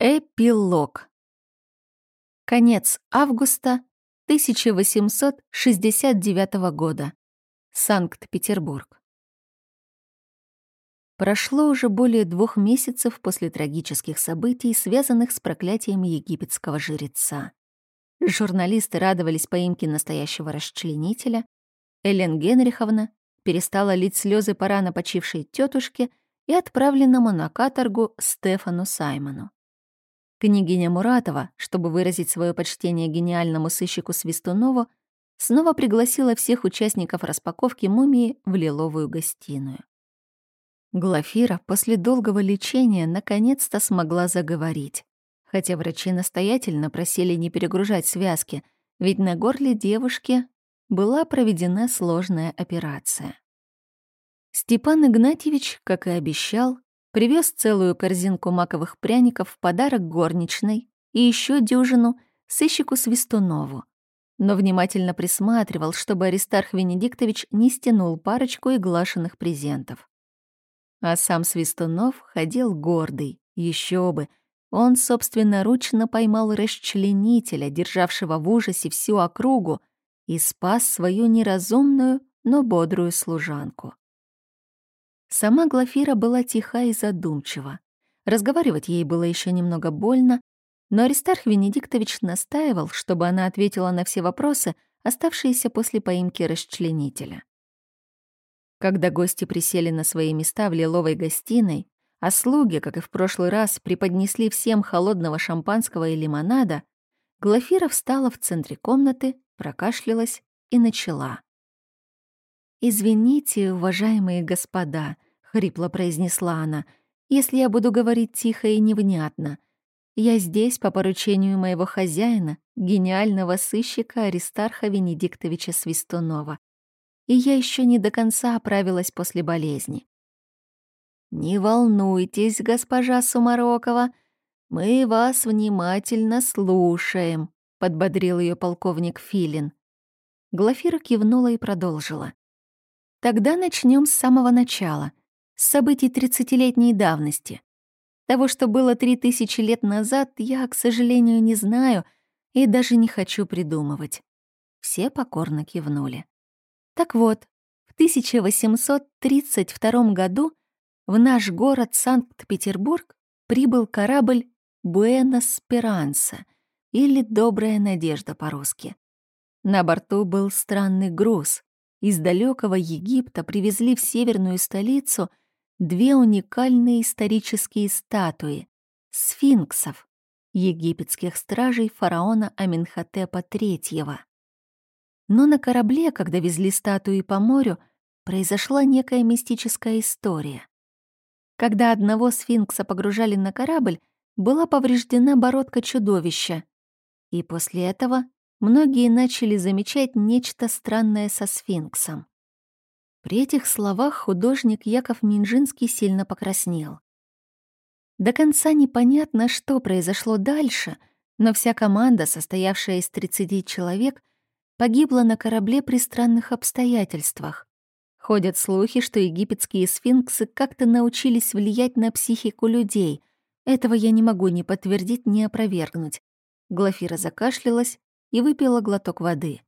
Эпилог. Конец августа 1869 года. Санкт-Петербург. Прошло уже более двух месяцев после трагических событий, связанных с проклятием египетского жреца. Журналисты радовались поимке настоящего расчленителя. Элен Генриховна перестала лить слезы по рано почившей тетушке и отправленному на каторгу Стефану Саймону. Княгиня Муратова, чтобы выразить свое почтение гениальному сыщику Свистунову, снова пригласила всех участников распаковки мумии в лиловую гостиную. Глафира после долгого лечения наконец-то смогла заговорить, хотя врачи настоятельно просили не перегружать связки, ведь на горле девушки была проведена сложная операция. Степан Игнатьевич, как и обещал, Привез целую корзинку маковых пряников в подарок горничной и еще дюжину сыщику Свистунову. Но внимательно присматривал, чтобы Аристарх Венедиктович не стянул парочку иглашенных презентов. А сам Свистунов ходил гордый, еще бы. Он собственноручно поймал расчленителя, державшего в ужасе всю округу, и спас свою неразумную, но бодрую служанку. Сама Глафира была тиха и задумчива. Разговаривать ей было еще немного больно, но Аристарх Венедиктович настаивал, чтобы она ответила на все вопросы, оставшиеся после поимки расчленителя. Когда гости присели на свои места в лиловой гостиной, а слуги, как и в прошлый раз, преподнесли всем холодного шампанского и лимонада, Глафира встала в центре комнаты, прокашлялась и начала. «Извините, уважаемые господа», — хрипло произнесла она, «если я буду говорить тихо и невнятно. Я здесь по поручению моего хозяина, гениального сыщика Аристарха Венедиктовича Свистунова. И я еще не до конца оправилась после болезни». «Не волнуйтесь, госпожа Сумарокова, мы вас внимательно слушаем», — подбодрил ее полковник Филин. Глафира кивнула и продолжила. Тогда начнем с самого начала, с событий тридцатилетней давности. Того, что было три тысячи лет назад, я, к сожалению, не знаю и даже не хочу придумывать. Все покорно кивнули. Так вот, в 1832 году в наш город Санкт-Петербург прибыл корабль «Буэнос-Спиранса» или «Добрая надежда» по-русски. На борту был странный груз из далекого Египта привезли в северную столицу две уникальные исторические статуи — сфинксов, египетских стражей фараона Аминхотепа III. Но на корабле, когда везли статуи по морю, произошла некая мистическая история. Когда одного сфинкса погружали на корабль, была повреждена бородка чудовища, и после этого многие начали замечать нечто странное со сфинксом. При этих словах художник Яков Минжинский сильно покраснел. До конца непонятно, что произошло дальше, но вся команда, состоявшая из 30 человек, погибла на корабле при странных обстоятельствах. Ходят слухи, что египетские сфинксы как-то научились влиять на психику людей. Этого я не могу ни подтвердить, ни опровергнуть. Глафира закашлялась, и выпила глоток воды.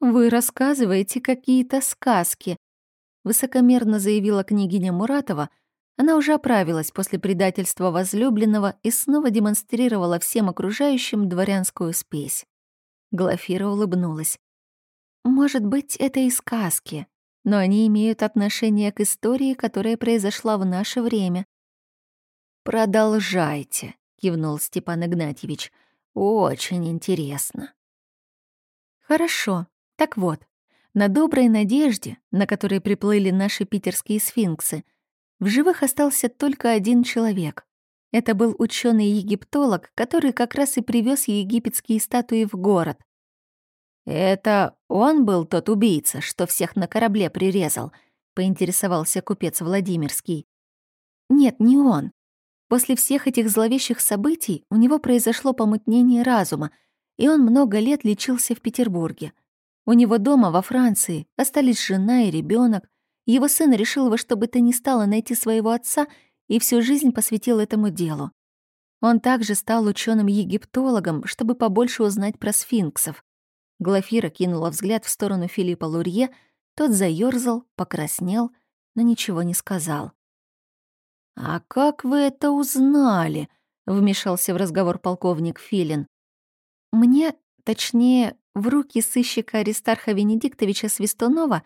«Вы рассказываете какие-то сказки», — высокомерно заявила княгиня Муратова. Она уже оправилась после предательства возлюбленного и снова демонстрировала всем окружающим дворянскую спесь. Глафира улыбнулась. «Может быть, это и сказки, но они имеют отношение к истории, которая произошла в наше время». «Продолжайте», — кивнул Степан Игнатьевич. Очень интересно. Хорошо. Так вот, на доброй надежде, на которой приплыли наши питерские сфинксы, в живых остался только один человек. Это был ученый египтолог который как раз и привез египетские статуи в город. «Это он был тот убийца, что всех на корабле прирезал?» — поинтересовался купец Владимирский. «Нет, не он. После всех этих зловещих событий у него произошло помутнение разума, и он много лет лечился в Петербурге. У него дома во Франции остались жена и ребенок. Его сын решил во что бы то ни стало найти своего отца и всю жизнь посвятил этому делу. Он также стал ученым-египтологом, чтобы побольше узнать про сфинксов. Глафира кинула взгляд в сторону Филиппа Лурье, тот заёрзал, покраснел, но ничего не сказал. «А как вы это узнали?» — вмешался в разговор полковник Филин. «Мне, точнее, в руки сыщика Аристарха Венедиктовича Свистунова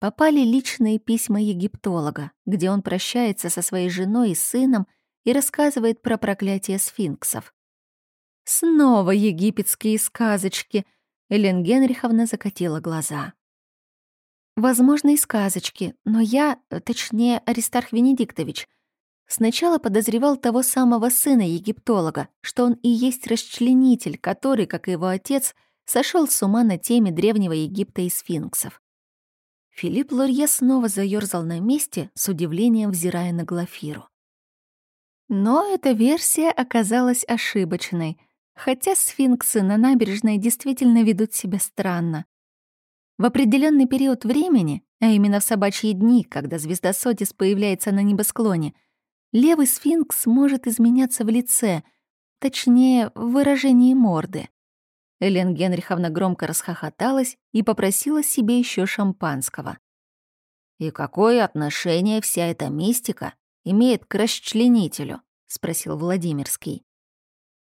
попали личные письма египтолога, где он прощается со своей женой и сыном и рассказывает про проклятие сфинксов. «Снова египетские сказочки!» — Элен Генриховна закатила глаза. «Возможно, и сказочки, но я, точнее, Аристарх Венедиктович — Сначала подозревал того самого сына египтолога, что он и есть расчленитель, который, как и его отец, сошел с ума на теме древнего Египта и сфинксов. Филипп Лорье снова заёрзал на месте, с удивлением взирая на Глафиру. Но эта версия оказалась ошибочной, хотя сфинксы на набережной действительно ведут себя странно. В определенный период времени, а именно в собачьи дни, когда звезда Сотис появляется на небосклоне — левый сфинкс может изменяться в лице, точнее, в выражении морды. Элен Генриховна громко расхохоталась и попросила себе еще шампанского. «И какое отношение вся эта мистика имеет к расчленителю?» — спросил Владимирский.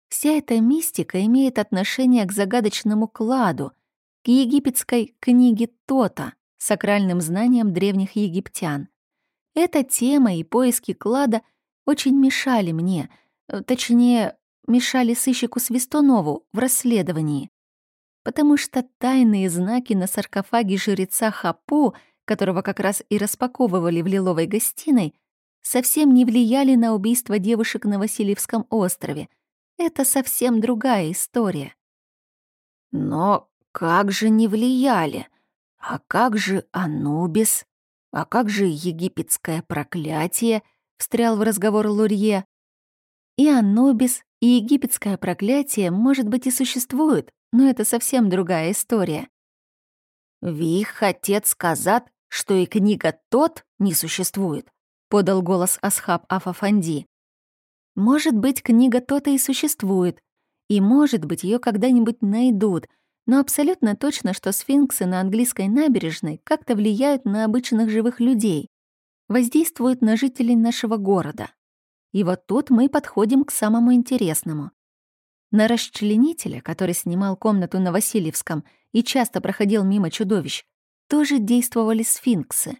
«Вся эта мистика имеет отношение к загадочному кладу, к египетской книге Тота, сакральным знаниям древних египтян. Эта тема и поиски клада — очень мешали мне, э, точнее, мешали сыщику Свистунову в расследовании. Потому что тайные знаки на саркофаге жреца Хапу, которого как раз и распаковывали в лиловой гостиной, совсем не влияли на убийство девушек на Васильевском острове. Это совсем другая история. Но как же не влияли? А как же Анубис? А как же египетское проклятие — встрял в разговор Лурье. И Анубис, и египетское проклятие, может быть, и существуют, но это совсем другая история. «Вих отец сказат, что и книга тот не существует», — подал голос Асхаб Афафанди. «Может быть, книга то-то и существует, и, может быть, ее когда-нибудь найдут, но абсолютно точно, что сфинксы на английской набережной как-то влияют на обычных живых людей воздействует на жителей нашего города. И вот тут мы подходим к самому интересному. На расчленителя, который снимал комнату на Васильевском и часто проходил мимо чудовищ, тоже действовали сфинксы.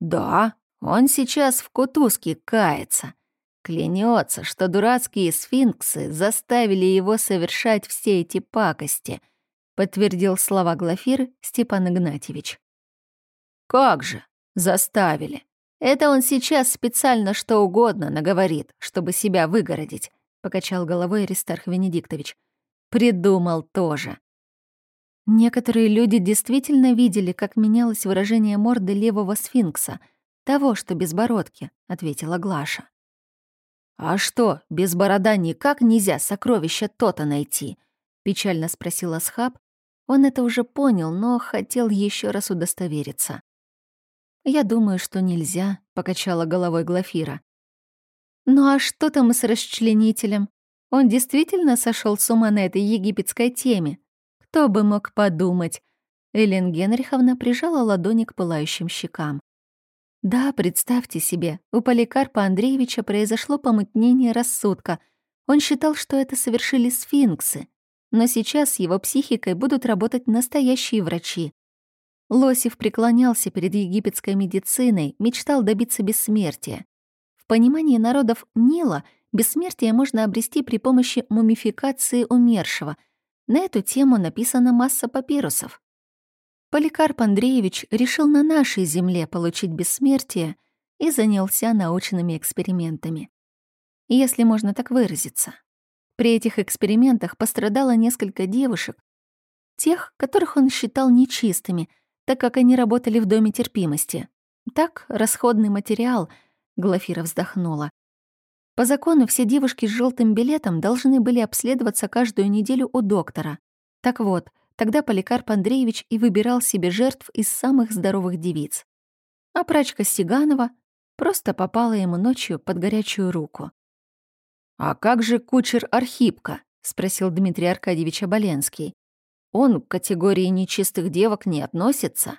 Да, он сейчас в кутузке кается. Клянется, что дурацкие сфинксы заставили его совершать все эти пакости, подтвердил слова Глафиры Степан Игнатьевич. Как же? Заставили. Это он сейчас специально что угодно наговорит, чтобы себя выгородить, покачал головой Аристарх Венедиктович. Придумал тоже. Некоторые люди действительно видели, как менялось выражение морды левого сфинкса, того, что без бородки, ответила Глаша. А что, без борода никак нельзя сокровища то-то найти? печально спросил Асхаб. Он это уже понял, но хотел еще раз удостовериться. «Я думаю, что нельзя», — покачала головой Глафира. «Ну а что там с расчленителем? Он действительно сошел с ума на этой египетской теме? Кто бы мог подумать?» Элен Генриховна прижала ладони к пылающим щекам. «Да, представьте себе, у Поликарпа Андреевича произошло помутнение рассудка. Он считал, что это совершили сфинксы. Но сейчас с его психикой будут работать настоящие врачи. Лосев преклонялся перед египетской медициной, мечтал добиться бессмертия. В понимании народов Нила бессмертие можно обрести при помощи мумификации умершего. На эту тему написана масса папирусов. Поликарп Андреевич решил на нашей земле получить бессмертие и занялся научными экспериментами. Если можно так выразиться. При этих экспериментах пострадало несколько девушек, тех, которых он считал нечистыми — так как они работали в Доме терпимости. Так, расходный материал, Глафира вздохнула. По закону все девушки с желтым билетом должны были обследоваться каждую неделю у доктора. Так вот, тогда Поликарп Андреевич и выбирал себе жертв из самых здоровых девиц. А прачка Сиганова просто попала ему ночью под горячую руку. «А как же кучер Архипка?» — спросил Дмитрий Аркадьевич Оболенский. «Он к категории нечистых девок не относится?»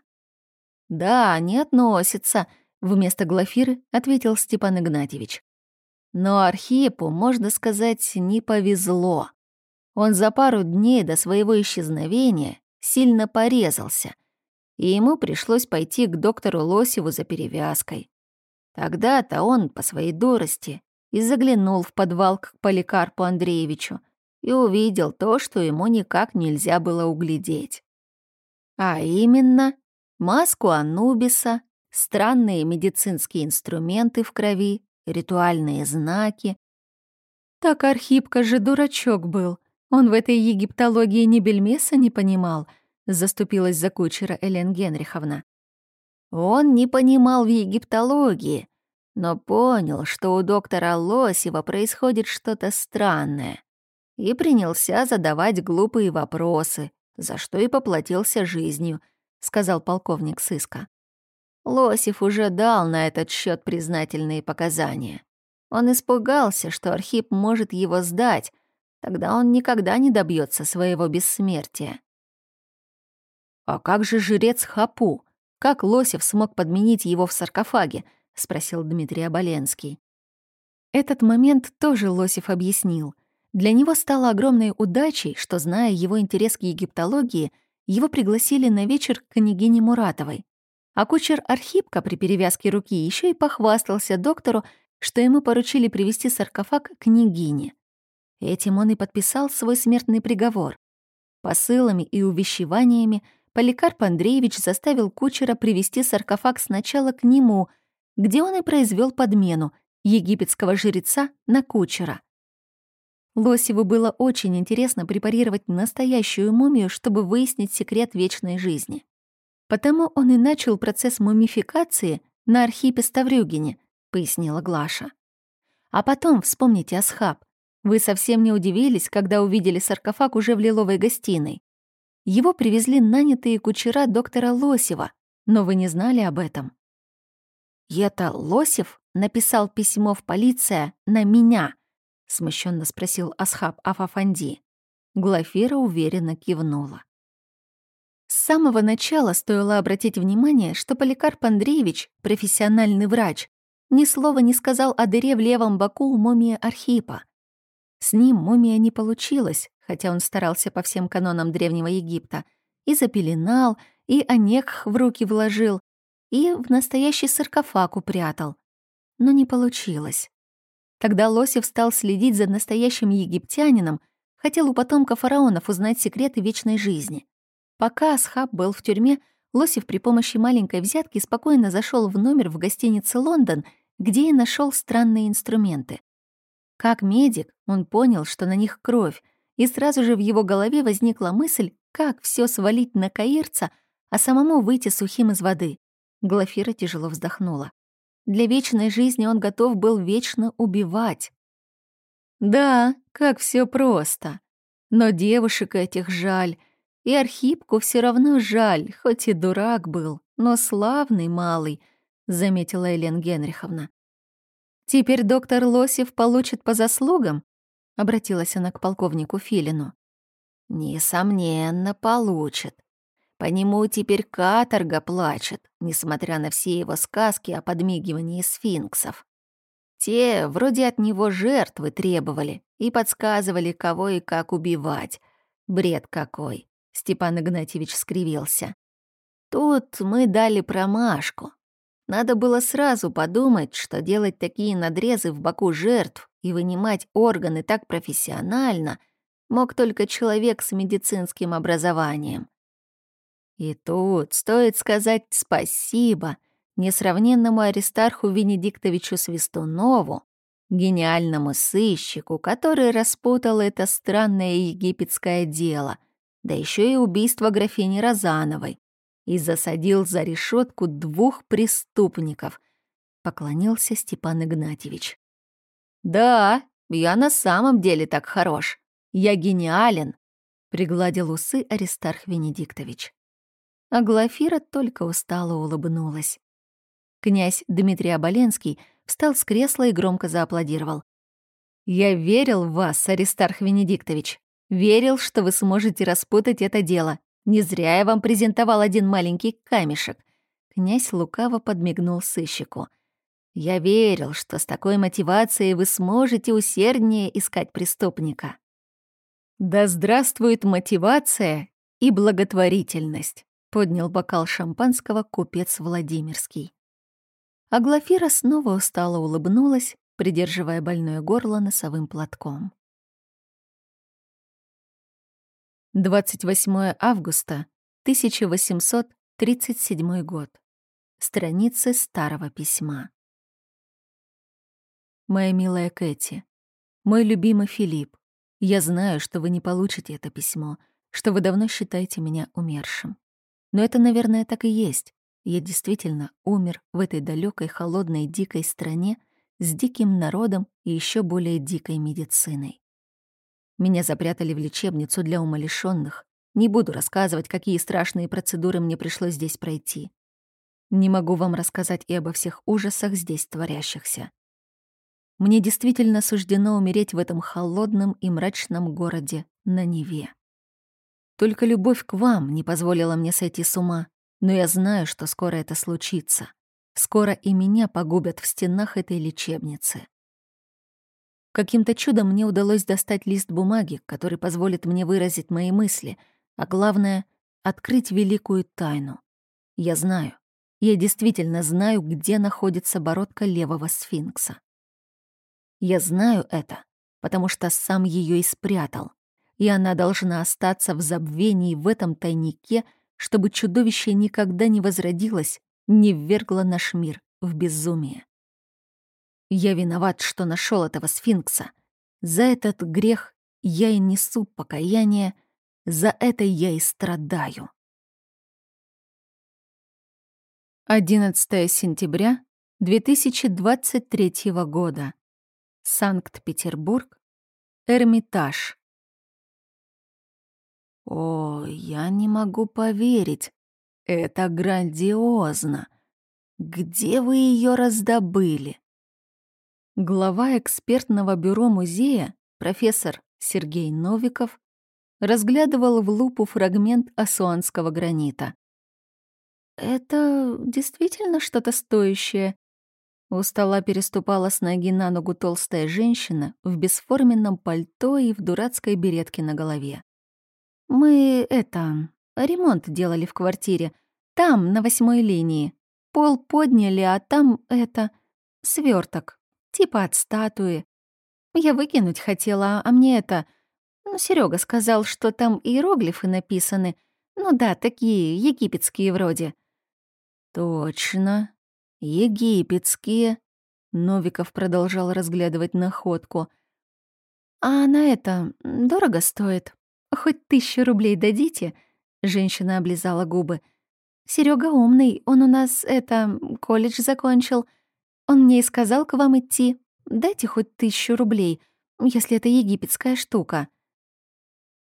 «Да, не относится», — вместо Глафиры ответил Степан Игнатьевич. Но Архипу, можно сказать, не повезло. Он за пару дней до своего исчезновения сильно порезался, и ему пришлось пойти к доктору Лосеву за перевязкой. Тогда-то он, по своей дурости, и заглянул в подвал к Поликарпу Андреевичу и увидел то, что ему никак нельзя было углядеть. А именно, маску Анубиса, странные медицинские инструменты в крови, ритуальные знаки. Так Архипка же дурачок был. Он в этой египтологии ни бельмеса не понимал, заступилась за кучера Элен Генриховна. Он не понимал в египтологии, но понял, что у доктора Лосева происходит что-то странное, и принялся задавать глупые вопросы, за что и поплатился жизнью, сказал полковник сыска. Лосев уже дал на этот счет признательные показания. Он испугался, что Архип может его сдать, тогда он никогда не добьется своего бессмертия. «А как же жрец Хапу? Как Лосев смог подменить его в саркофаге?» — спросил Дмитрий Оболенский. Этот момент тоже Лосев объяснил. Для него стало огромной удачей, что, зная его интерес к египтологии, его пригласили на вечер к княгине Муратовой. А кучер Архипка при перевязке руки еще и похвастался доктору, что ему поручили привести саркофаг к княгине. Этим он и подписал свой смертный приговор. Посылами и увещеваниями Поликарп Андреевич заставил кучера привести саркофаг сначала к нему, где он и произвел подмену египетского жреца на кучера. Лосеву было очень интересно препарировать настоящую мумию, чтобы выяснить секрет вечной жизни. Потому он и начал процесс мумификации на Архипе Ставрюгине, пояснила Глаша. А потом вспомните Асхаб. Вы совсем не удивились, когда увидели саркофаг уже в лиловой гостиной. Его привезли нанятые кучера доктора Лосева, но вы не знали об этом. И это Лосев написал письмо в полиция на меня, смущенно спросил Асхаб Афафанди. Глафира уверенно кивнула. С самого начала стоило обратить внимание, что Поликарп Андреевич, профессиональный врач, ни слова не сказал о дыре в левом боку у мумии Архипа. С ним мумия не получилась, хотя он старался по всем канонам Древнего Египта, и запеленал, и онекх в руки вложил, и в настоящий саркофаг упрятал. Но не получилось. Тогда Лосев стал следить за настоящим египтянином, хотел у потомков фараонов узнать секреты вечной жизни. Пока Асхаб был в тюрьме, Лосев при помощи маленькой взятки спокойно зашел в номер в гостинице «Лондон», где и нашел странные инструменты. Как медик, он понял, что на них кровь, и сразу же в его голове возникла мысль, как все свалить на каирца, а самому выйти сухим из воды. Глафира тяжело вздохнула. Для вечной жизни он готов был вечно убивать. Да, как все просто. Но девушек этих жаль, и Архипку все равно жаль, хоть и дурак был, но славный малый, заметила Елена Генриховна. Теперь доктор Лосев получит по заслугам? — обратилась она к полковнику Филину. «Несомненно, получит. По нему теперь каторга плачет, несмотря на все его сказки о подмигивании сфинксов. Те вроде от него жертвы требовали и подсказывали, кого и как убивать. Бред какой!» — Степан Игнатьевич скривился. «Тут мы дали промашку. Надо было сразу подумать, что делать такие надрезы в боку жертв и вынимать органы так профессионально мог только человек с медицинским образованием. И тут стоит сказать спасибо несравненному Аристарху Венедиктовичу Свистунову, гениальному сыщику, который распутал это странное египетское дело, да еще и убийство графини Розановой, и засадил за решетку двух преступников, поклонился Степан Игнатьевич. «Да, я на самом деле так хорош. Я гениален», — пригладил усы Аристарх Венедиктович. А Глафира только устало улыбнулась. Князь Дмитрий Оболенский встал с кресла и громко зааплодировал. Я верил в вас, Аристарх Венедиктович. Верил, что вы сможете распутать это дело. Не зря я вам презентовал один маленький камешек. Князь лукаво подмигнул сыщику. Я верил, что с такой мотивацией вы сможете усерднее искать преступника. Да здравствует мотивация и благотворительность, поднял бокал шампанского купец Владимирский. А Глафира снова устало улыбнулась, придерживая больное горло носовым платком. 28 августа 1837 год. Страницы старого письма. Моя милая Кэти, мой любимый Филипп, я знаю, что вы не получите это письмо, что вы давно считаете меня умершим. Но это, наверное, так и есть. Я действительно умер в этой далекой, холодной, дикой стране с диким народом и еще более дикой медициной. Меня запрятали в лечебницу для умалишенных. Не буду рассказывать, какие страшные процедуры мне пришлось здесь пройти. Не могу вам рассказать и обо всех ужасах здесь творящихся. Мне действительно суждено умереть в этом холодном и мрачном городе на Неве. Только любовь к вам не позволила мне сойти с ума, но я знаю, что скоро это случится. Скоро и меня погубят в стенах этой лечебницы. Каким-то чудом мне удалось достать лист бумаги, который позволит мне выразить мои мысли, а главное — открыть великую тайну. Я знаю, я действительно знаю, где находится бородка левого сфинкса. Я знаю это, потому что сам ее и спрятал, и она должна остаться в забвении в этом тайнике, чтобы чудовище никогда не возродилось, не ввергло наш мир в безумие. Я виноват, что нашел этого сфинкса. За этот грех я и несу покаяние, за это я и страдаю. 11 сентября 2023 года. Санкт-Петербург. Эрмитаж. О, я не могу поверить. Это грандиозно. Где вы ее раздобыли? Глава экспертного бюро музея, профессор Сергей Новиков, разглядывал в лупу фрагмент асуанского гранита. «Это действительно что-то стоящее?» У стола переступала с ноги на ногу толстая женщина в бесформенном пальто и в дурацкой беретке на голове. «Мы, это, ремонт делали в квартире. Там, на восьмой линии. Пол подняли, а там, это, сверток, типа от статуи. Я выкинуть хотела, а мне это... Ну, Серега сказал, что там иероглифы написаны. Ну да, такие, египетские вроде». «Точно», «Египетские», — Новиков продолжал разглядывать находку. «А на это дорого стоит. Хоть тысячу рублей дадите?» Женщина облизала губы. Серега умный, он у нас, это, колледж закончил. Он мне и сказал к вам идти. Дайте хоть тысячу рублей, если это египетская штука».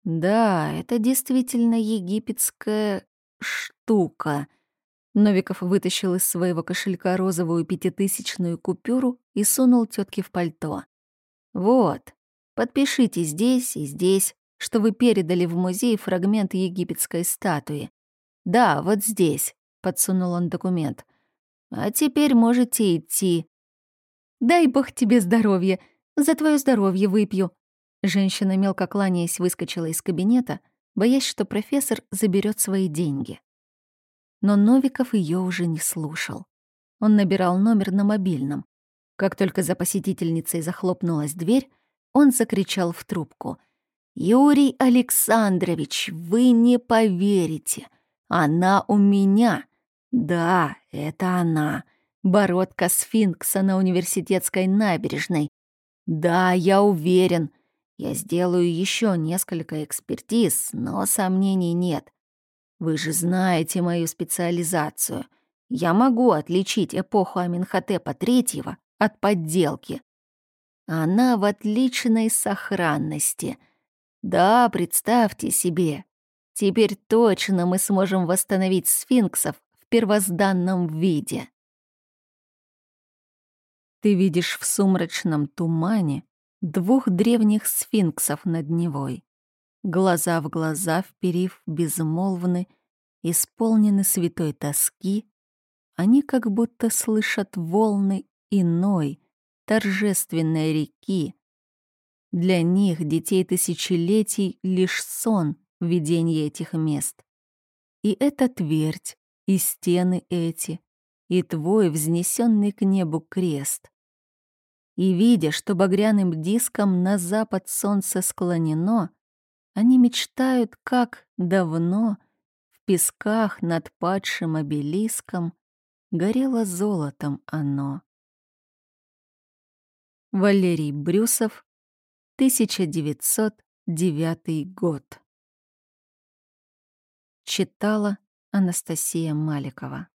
«Да, это действительно египетская штука», Новиков вытащил из своего кошелька розовую пятитысячную купюру и сунул тетке в пальто. «Вот, подпишите здесь и здесь, что вы передали в музей фрагмент египетской статуи. Да, вот здесь», — подсунул он документ. «А теперь можете идти». «Дай бог тебе здоровья, за твое здоровье выпью». Женщина, мелко кланяясь, выскочила из кабинета, боясь, что профессор заберет свои деньги но Новиков ее уже не слушал. Он набирал номер на мобильном. Как только за посетительницей захлопнулась дверь, он закричал в трубку. «Юрий Александрович, вы не поверите! Она у меня! Да, это она! Бородка сфинкса на университетской набережной! Да, я уверен! Я сделаю еще несколько экспертиз, но сомнений нет. Вы же знаете мою специализацию. Я могу отличить эпоху Аминхотепа III от подделки. Она в отличной сохранности. Да, представьте себе. Теперь точно мы сможем восстановить сфинксов в первозданном виде. Ты видишь в сумрачном тумане двух древних сфинксов над Невой. Глаза в глаза вперив, безмолвны, исполнены святой тоски, они как будто слышат волны иной, торжественной реки. Для них, детей тысячелетий, лишь сон — видение этих мест. И эта твердь, и стены эти, и твой взнесенный к небу крест. И, видя, что багряным диском на запад солнце склонено, они мечтают, как давно в песках над падшим обелиском горело золотом оно. Валерий Брюсов, 1909 год. Читала Анастасия Маликова.